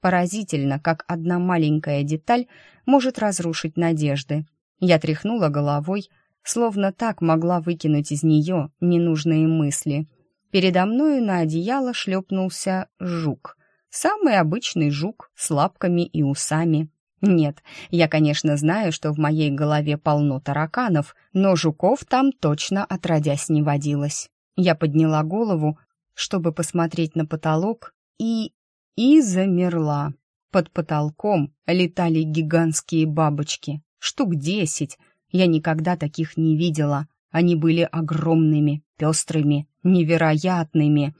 Поразительно, как одна маленькая деталь может разрушить надежды. Я тряхнула головой, словно так могла выкинуть из нее ненужные мысли. Передо мною на одеяло шлепнулся жук. Самый обычный жук с лапками и усами. Нет, я, конечно, знаю, что в моей голове полно тараканов, но жуков там точно отродясь не водилось. Я подняла голову, чтобы посмотреть на потолок, и... и замерла. Под потолком летали гигантские бабочки, штук десять. Я никогда таких не видела. Они были огромными, пестрыми, невероятными.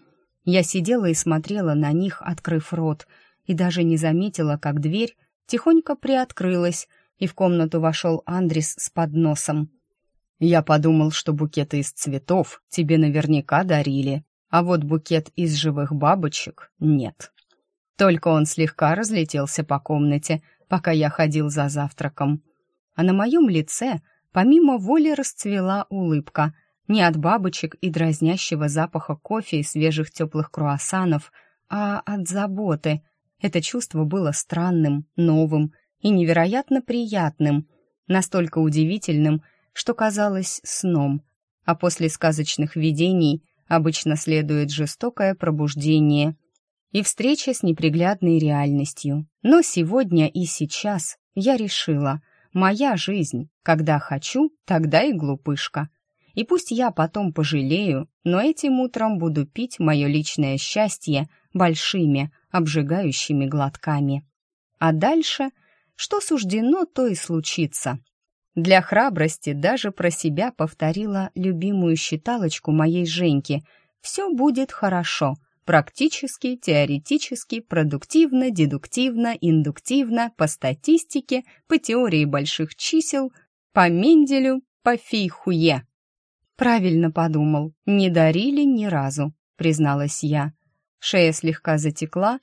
Я сидела и смотрела на них, открыв рот, и даже не заметила, как дверь тихонько приоткрылась, и в комнату вошел Андрис с подносом. «Я подумал, что букеты из цветов тебе наверняка дарили, а вот букет из живых бабочек нет». Только он слегка разлетелся по комнате, пока я ходил за завтраком. А на моем лице помимо воли расцвела улыбка — не от бабочек и дразнящего запаха кофе и свежих теплых круассанов, а от заботы. Это чувство было странным, новым и невероятно приятным, настолько удивительным, что казалось сном. А после сказочных видений обычно следует жестокое пробуждение и встреча с неприглядной реальностью. Но сегодня и сейчас я решила, моя жизнь, когда хочу, тогда и глупышка — и пусть я потом пожалею, но этим утром буду пить мое личное счастье большими, обжигающими глотками. А дальше, что суждено, то и случится. Для храбрости даже про себя повторила любимую считалочку моей Женьки «Все будет хорошо», практически, теоретически, продуктивно, дедуктивно, индуктивно, по статистике, по теории больших чисел, по Менделю, по фейхуе. «Правильно подумал, не дарили ни разу», — призналась я. Шея слегка затекла,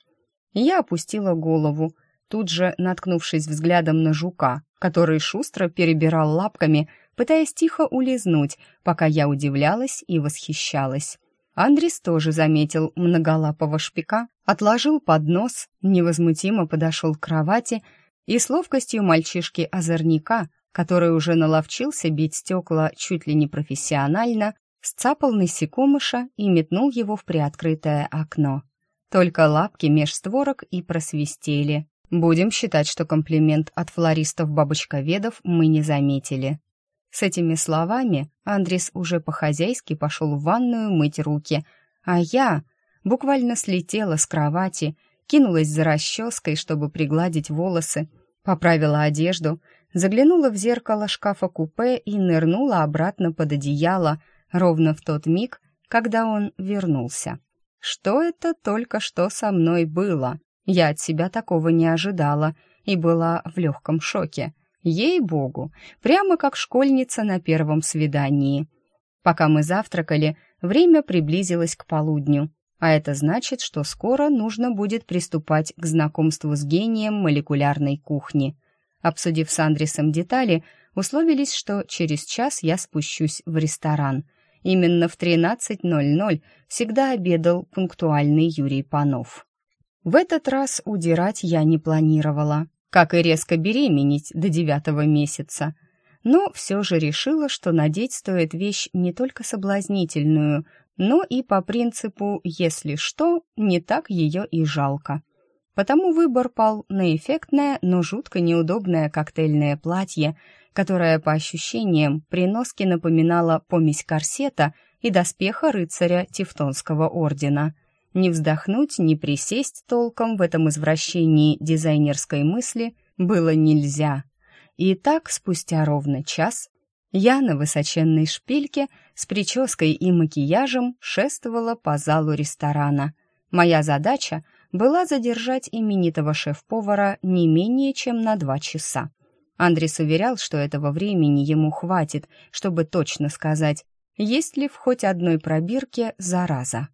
и я опустила голову, тут же наткнувшись взглядом на жука, который шустро перебирал лапками, пытаясь тихо улизнуть, пока я удивлялась и восхищалась. Андрис тоже заметил многолапого шпика, отложил поднос, невозмутимо подошел к кровати и с ловкостью мальчишки-озорника который уже наловчился бить стекла чуть ли не профессионально, сцапал насекомыша и метнул его в приоткрытое окно. Только лапки меж створок и просвистели. Будем считать, что комплимент от флористов-бабочковедов мы не заметили. С этими словами Андрис уже по-хозяйски пошел в ванную мыть руки, а я буквально слетела с кровати, кинулась за расческой, чтобы пригладить волосы, поправила одежду, заглянула в зеркало шкафа-купе и нырнула обратно под одеяло ровно в тот миг, когда он вернулся. Что это только что со мной было? Я от себя такого не ожидала и была в легком шоке. Ей-богу, прямо как школьница на первом свидании. Пока мы завтракали, время приблизилось к полудню. А это значит, что скоро нужно будет приступать к знакомству с гением молекулярной кухни. Обсудив с Андресом детали, условились, что через час я спущусь в ресторан. Именно в 13.00 всегда обедал пунктуальный Юрий Панов. В этот раз удирать я не планировала, как и резко беременеть до девятого месяца. Но все же решила, что надеть стоит вещь не только соблазнительную, но и по принципу «если что, не так ее и жалко». Потому выбор пал на эффектное, но жутко неудобное коктейльное платье, которое, по ощущениям, при носке напоминало помесь корсета и доспеха рыцаря Тевтонского ордена. Не вздохнуть, не присесть толком в этом извращении дизайнерской мысли было нельзя. И так, спустя ровно час, я на высоченной шпильке с прической и макияжем шествовала по залу ресторана. Моя задача была задержать именитого шеф-повара не менее чем на два часа. Андрес уверял, что этого времени ему хватит, чтобы точно сказать, есть ли в хоть одной пробирке зараза.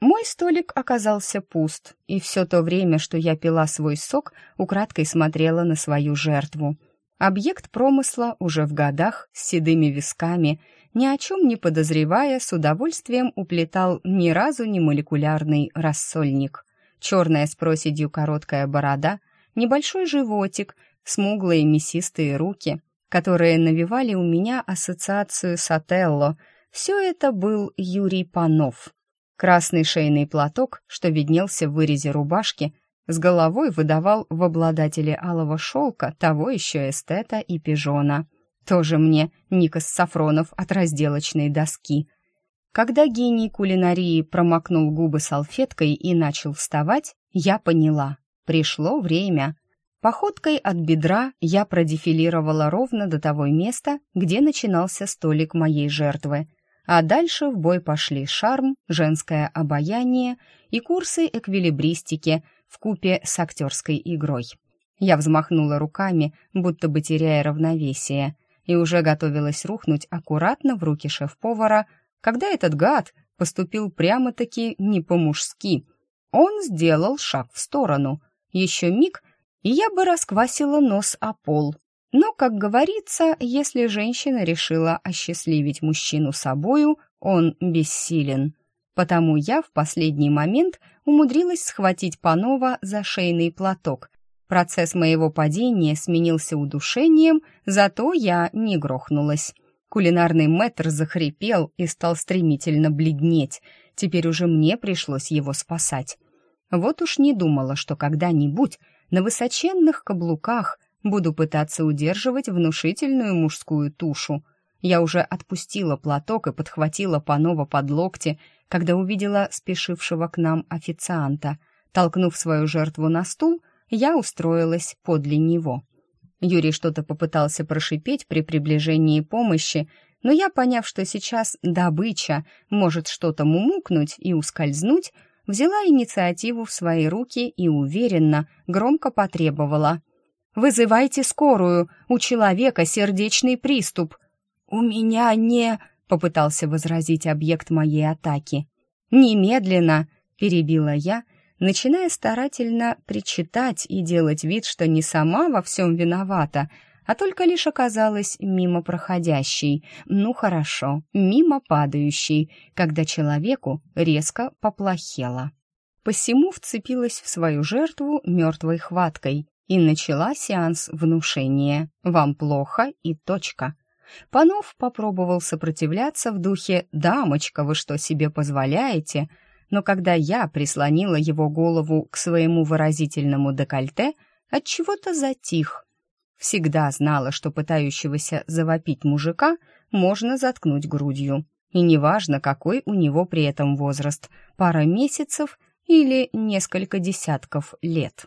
Мой столик оказался пуст, и все то время, что я пила свой сок, украдкой смотрела на свою жертву — Объект промысла уже в годах, с седыми висками, ни о чем не подозревая, с удовольствием уплетал ни разу не молекулярный рассольник. Черная с проседью короткая борода, небольшой животик, смуглые мясистые руки, которые навевали у меня ассоциацию с Отелло. Все это был Юрий Панов. Красный шейный платок, что виднелся в вырезе рубашки, с головой выдавал в обладателе алого шелка того еще эстета и пижона. Тоже мне Никос Сафронов от разделочной доски. Когда гений кулинарии промокнул губы салфеткой и начал вставать, я поняла. Пришло время. Походкой от бедра я продефилировала ровно до того места, где начинался столик моей жертвы. А дальше в бой пошли шарм, женское обаяние и курсы эквилибристики — в купе с актерской игрой. Я взмахнула руками, будто бы теряя равновесие, и уже готовилась рухнуть аккуратно в руки шеф-повара, когда этот гад поступил прямо-таки не по-мужски. Он сделал шаг в сторону. Еще миг, и я бы расквасила нос о пол. Но, как говорится, если женщина решила осчастливить мужчину собою, он бессилен потому я в последний момент умудрилась схватить Панова за шейный платок. Процесс моего падения сменился удушением, зато я не грохнулась. Кулинарный мэтр захрипел и стал стремительно бледнеть. Теперь уже мне пришлось его спасать. Вот уж не думала, что когда-нибудь на высоченных каблуках буду пытаться удерживать внушительную мужскую тушу. Я уже отпустила платок и подхватила Панова под локти, когда увидела спешившего к нам официанта. Толкнув свою жертву на стул, я устроилась подле него. Юрий что-то попытался прошипеть при приближении помощи, но я, поняв, что сейчас добыча может что-то мумукнуть и ускользнуть, взяла инициативу в свои руки и уверенно, громко потребовала. «Вызывайте скорую, у человека сердечный приступ». «У меня не...» попытался возразить объект моей атаки. «Немедленно!» — перебила я, начиная старательно причитать и делать вид, что не сама во всем виновата, а только лишь оказалась мимо проходящей, ну хорошо, мимо падающей, когда человеку резко поплохело. Посему вцепилась в свою жертву мертвой хваткой и начала сеанс внушения «Вам плохо» и точка. Панов попробовал сопротивляться в духе «Дамочка, вы что себе позволяете?», но когда я прислонила его голову к своему выразительному декольте, отчего-то затих. Всегда знала, что пытающегося завопить мужика можно заткнуть грудью. И неважно, какой у него при этом возраст — пара месяцев или несколько десятков лет.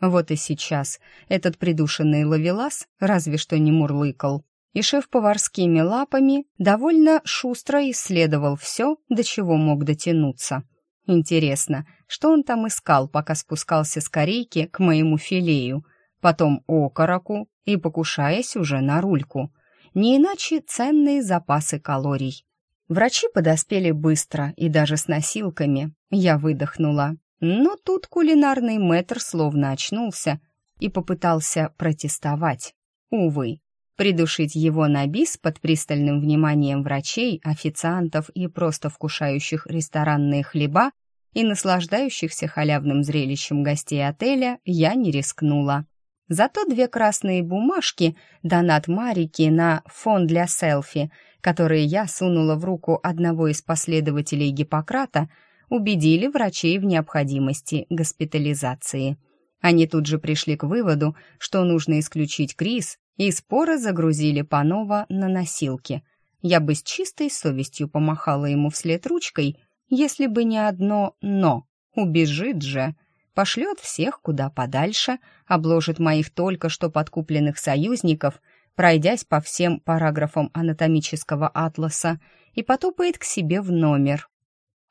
Вот и сейчас этот придушенный ловелас разве что не мурлыкал и шеф поварскими лапами довольно шустро исследовал все, до чего мог дотянуться. Интересно, что он там искал, пока спускался с корейки к моему филею, потом окороку и покушаясь уже на рульку. Не иначе ценные запасы калорий. Врачи подоспели быстро и даже с носилками. Я выдохнула. Но тут кулинарный мэтр словно очнулся и попытался протестовать. Увы, придушить его на бис под пристальным вниманием врачей, официантов и просто вкушающих ресторанные хлеба и наслаждающихся халявным зрелищем гостей отеля я не рискнула. Зато две красные бумажки, донат Марики на фон для селфи, которые я сунула в руку одного из последователей Гиппократа, убедили врачей в необходимости госпитализации. Они тут же пришли к выводу, что нужно исключить Крис, и споры загрузили Панова на носилки. Я бы с чистой совестью помахала ему вслед ручкой, если бы не одно «но». Убежит же пошлет всех куда подальше, обложит моих только что подкупленных союзников, пройдясь по всем параграфам анатомического атласа, и потупает к себе в номер.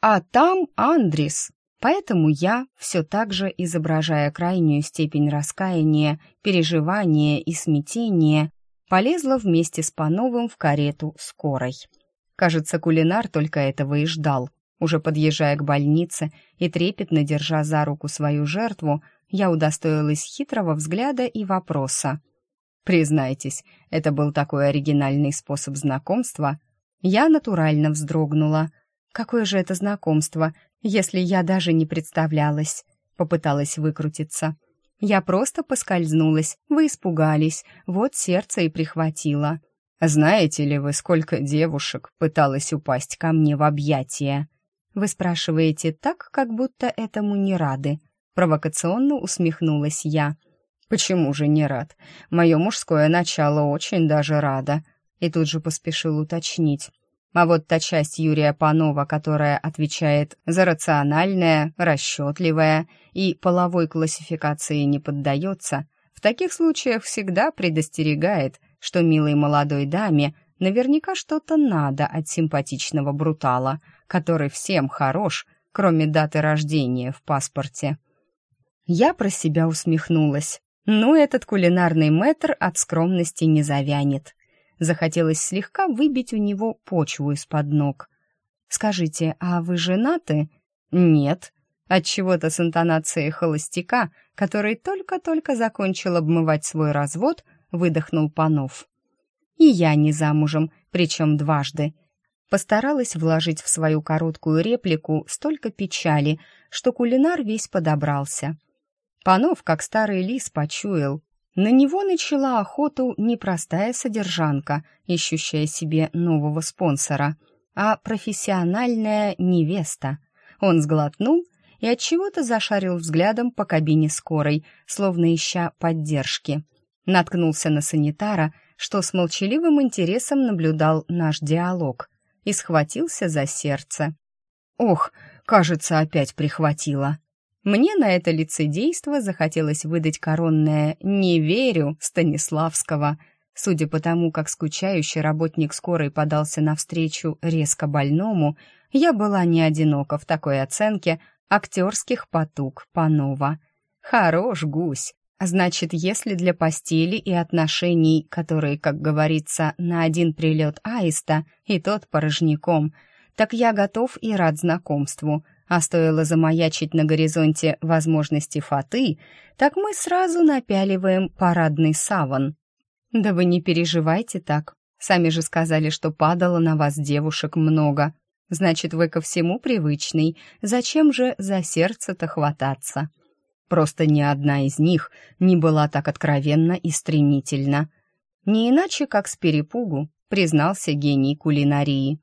А там Андрис. Поэтому я, все так же изображая крайнюю степень раскаяния, переживания и смятения, полезла вместе с Пановым в карету скорой. Кажется, кулинар только этого и ждал. Уже подъезжая к больнице и трепетно держа за руку свою жертву, я удостоилась хитрого взгляда и вопроса. «Признайтесь, это был такой оригинальный способ знакомства?» Я натурально вздрогнула. «Какое же это знакомство, если я даже не представлялась?» Попыталась выкрутиться. «Я просто поскользнулась, вы испугались, вот сердце и прихватило». «Знаете ли вы, сколько девушек пыталась упасть ко мне в объятия?» Вы спрашиваете так, как будто этому не рады. Провокационно усмехнулась я. Почему же не рад? Мое мужское начало очень даже рада. И тут же поспешил уточнить. А вот та часть Юрия Панова, которая отвечает за рациональное, расчетливое и половой классификации не поддается, в таких случаях всегда предостерегает, что милой молодой даме наверняка что-то надо от симпатичного брутала — который всем хорош, кроме даты рождения в паспорте. Я про себя усмехнулась. Ну, этот кулинарный мэтр от скромности не завянет. Захотелось слегка выбить у него почву из-под ног. «Скажите, а вы женаты?» «Нет», отчего-то с интонацией холостяка, который только-только закончил обмывать свой развод, выдохнул Панов. «И я не замужем, причем дважды. Постаралась вложить в свою короткую реплику столько печали, что кулинар весь подобрался. Панов, как старый лис, почуял. На него начала охоту не простая содержанка, ищущая себе нового спонсора, а профессиональная невеста. Он сглотнул и от чего то зашарил взглядом по кабине скорой, словно ища поддержки. Наткнулся на санитара, что с молчаливым интересом наблюдал наш диалог и схватился за сердце. Ох, кажется, опять прихватило. Мне на это лицедейство захотелось выдать коронное «не верю» Станиславского. Судя по тому, как скучающий работник скорой подался навстречу резко больному, я была не одинока в такой оценке актерских потуг Панова. Хорош гусь, Значит, если для постели и отношений, которые, как говорится, на один прилет аиста, и тот порожняком, так я готов и рад знакомству, а стоило замаячить на горизонте возможности фаты, так мы сразу напяливаем парадный саван. Да вы не переживайте так. Сами же сказали, что падало на вас девушек много. Значит, вы ко всему привычный. Зачем же за сердце-то хвататься? Просто ни одна из них не была так откровенна и стремительна. Не иначе, как с перепугу, признался гений кулинарии.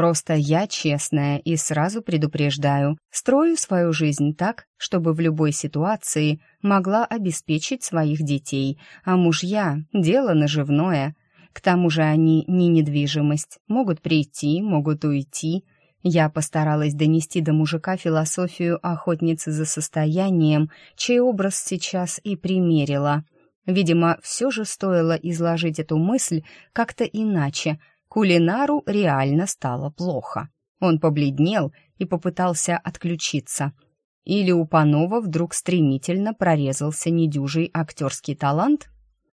Просто я честная и сразу предупреждаю, строю свою жизнь так, чтобы в любой ситуации могла обеспечить своих детей, а мужья — дело наживное. К тому же они не недвижимость, могут прийти, могут уйти — я постаралась донести до мужика философию охотницы за состоянием, чей образ сейчас и примерила. Видимо, все же стоило изложить эту мысль как-то иначе. Кулинару реально стало плохо. Он побледнел и попытался отключиться. Или у Панова вдруг стремительно прорезался недюжий актерский талант?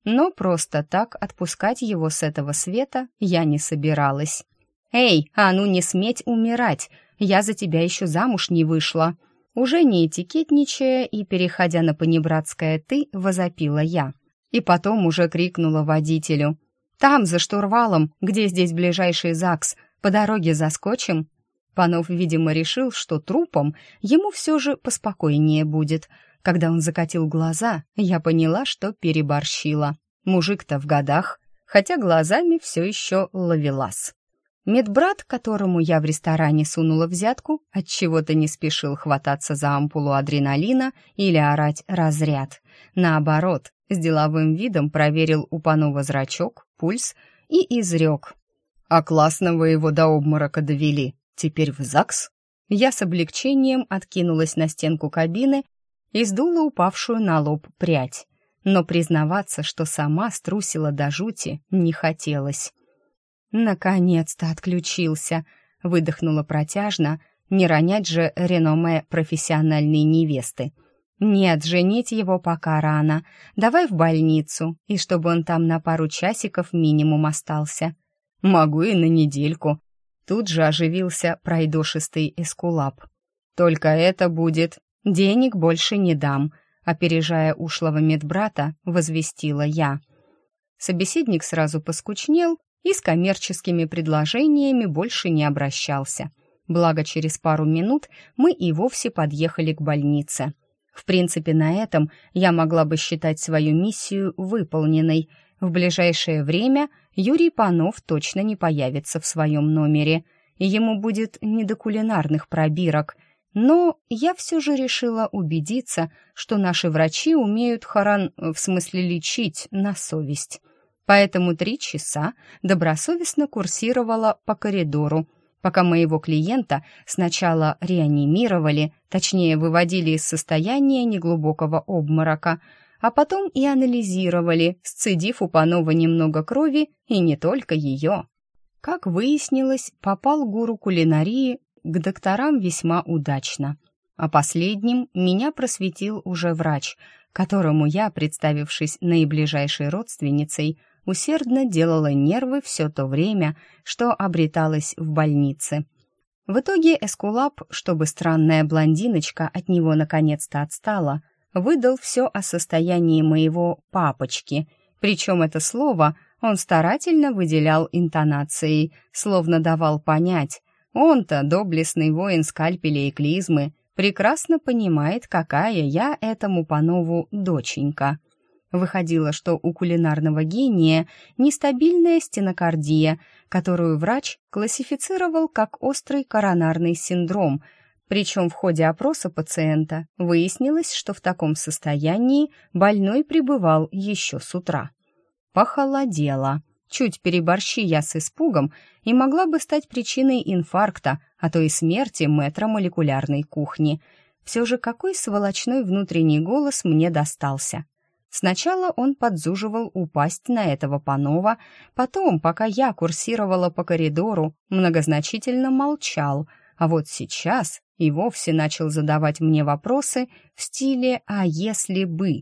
Но просто так отпускать его с этого света я не собиралась. «Эй, а ну не сметь умирать! Я за тебя еще замуж не вышла!» Уже не этикетничая и переходя на понебратское «ты», возопила я. И потом уже крикнула водителю. «Там, за штурвалом, где здесь ближайший ЗАГС, по дороге заскочим?» Панов, видимо, решил, что трупом ему все же поспокойнее будет. Когда он закатил глаза, я поняла, что переборщила. Мужик-то в годах, хотя глазами все еще ловелас. Медбрат, которому я в ресторане сунула взятку, от чего то не спешил хвататься за ампулу адреналина или орать «разряд». Наоборот, с деловым видом проверил у Панова зрачок, пульс и изрек. «А классно вы его до обморока довели. Теперь в ЗАГС?» Я с облегчением откинулась на стенку кабины и сдула упавшую на лоб прядь. Но признаваться, что сама струсила до жути, не хотелось. «Наконец-то отключился!» — выдохнула протяжно, не ронять же реноме профессиональной невесты. «Нет, женить его пока рано. Давай в больницу, и чтобы он там на пару часиков минимум остался». «Могу и на недельку». Тут же оживился пройдошистый эскулап. «Только это будет. Денег больше не дам», — опережая ушлого медбрата, возвестила я. Собеседник сразу поскучнел и с коммерческими предложениями больше не обращался. Благо, через пару минут мы и вовсе подъехали к больнице. В принципе, на этом я могла бы считать свою миссию выполненной. В ближайшее время Юрий Панов точно не появится в своем номере, и ему будет не до кулинарных пробирок. Но я все же решила убедиться, что наши врачи умеют харан, в смысле лечить, на совесть поэтому три часа добросовестно курсировала по коридору, пока моего клиента сначала реанимировали, точнее выводили из состояния неглубокого обморока, а потом и анализировали, сцедив у Панова немного крови и не только ее. Как выяснилось, попал гуру кулинарии к докторам весьма удачно. А последним меня просветил уже врач, которому я, представившись наиближайшей родственницей, усердно делала нервы все то время, что обреталась в больнице. В итоге Эскулап, чтобы странная блондиночка от него наконец-то отстала, выдал все о состоянии моего «папочки», причем это слово он старательно выделял интонацией, словно давал понять, он-то, доблестный воин скальпеля и клизмы, прекрасно понимает, какая я этому панову доченька — Выходило, что у кулинарного гения нестабильная стенокардия, которую врач классифицировал как острый коронарный синдром, причем в ходе опроса пациента выяснилось, что в таком состоянии больной пребывал еще с утра. Похолодело. Чуть переборщи я с испугом и могла бы стать причиной инфаркта, а то и смерти метра молекулярной кухни. Все же какой сволочной внутренний голос мне достался. Сначала он подзуживал упасть на этого Панова, потом, пока я курсировала по коридору, многозначительно молчал, а вот сейчас и вовсе начал задавать мне вопросы в стиле «а если бы?».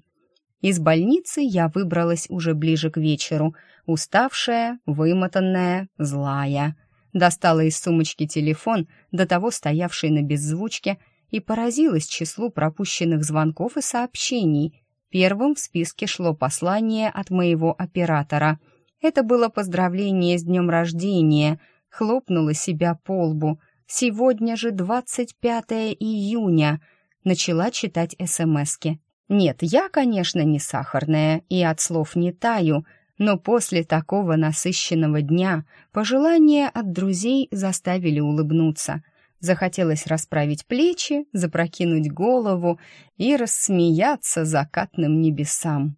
Из больницы я выбралась уже ближе к вечеру, уставшая, вымотанная, злая. Достала из сумочки телефон, до того стоявший на беззвучке, и поразилась числу пропущенных звонков и сообщений — Первым в списке шло послание от моего оператора. Это было поздравление с днем рождения. Хлопнула себя по лбу. «Сегодня же 25 июня». Начала читать СМСки. Нет, я, конечно, не сахарная и от слов не таю, но после такого насыщенного дня пожелания от друзей заставили улыбнуться. Захотелось расправить плечи, запрокинуть голову и рассмеяться закатным небесам.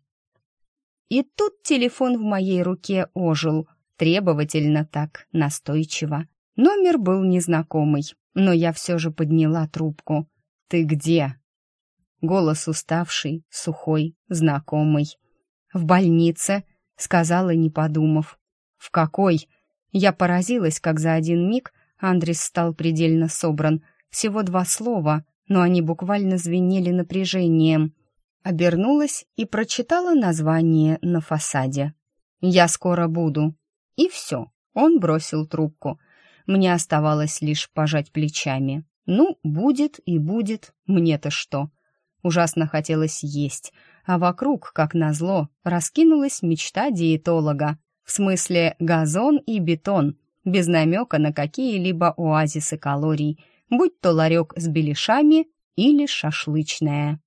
И тут телефон в моей руке ожил, требовательно так, настойчиво. Номер был незнакомый, но я все же подняла трубку. «Ты где?» Голос уставший, сухой, знакомый. «В больнице», — сказала, не подумав. «В какой?» Я поразилась, как за один миг Андрис стал предельно собран. Всего два слова, но они буквально звенели напряжением. Обернулась и прочитала название на фасаде. «Я скоро буду». И все, он бросил трубку. мне оставалось лишь пожать плечами. Ну, будет и будет, мне-то что. Ужасно хотелось есть, а вокруг, как назло, раскинулась мечта диетолога. В смысле газон и бетон, без намека на какие-либо оазисы калорий, будь то ларек с беляшами или шашлычная.